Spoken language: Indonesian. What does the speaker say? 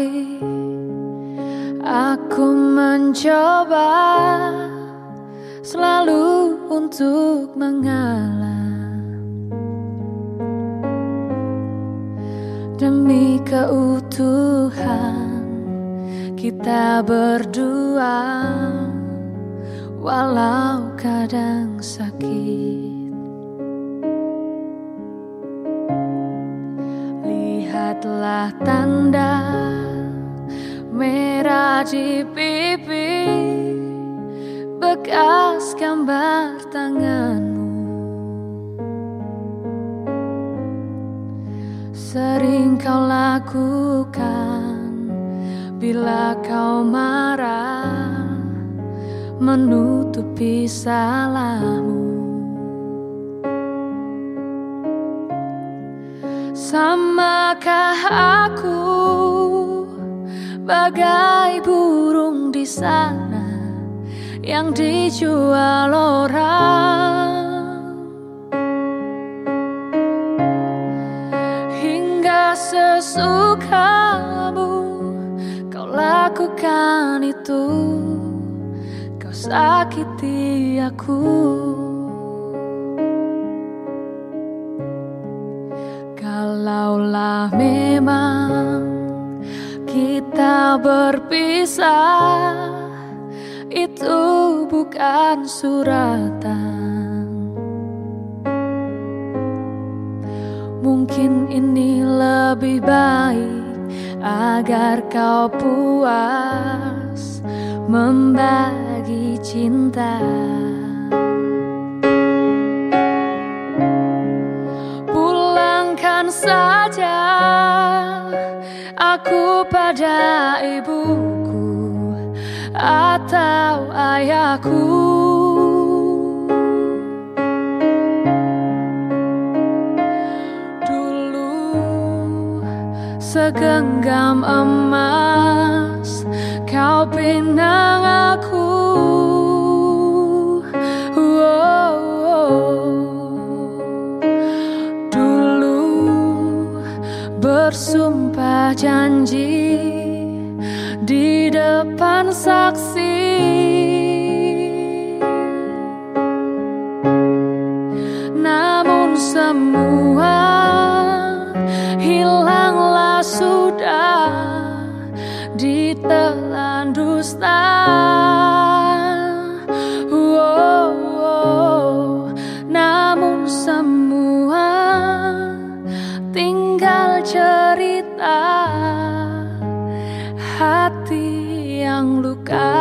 kali aku mencoba selalu untuk mengalah demi keutuhan kita berdua walau kadang sakit. Lihatlah tanda di pipi bekas gambar tanganmu. Sering kau lakukan bila kau marah menutupi salahmu. Samakah aku bagai burung di sana yang dijual orang hingga sesukamu kau lakukan itu kau sakiti aku. Kalaulah memang berpisah Itu bukan suratan. Mungkin ini lebih baik Agar kau puas Membagi cinta. Saja aku pada ibuku atau ayahku. Dulu segenggam emas kau pinang aku. Bersumpah sebuah janji di depan saksi. Namun semua hilanglah sudah ditelan dusta. hati yang luka.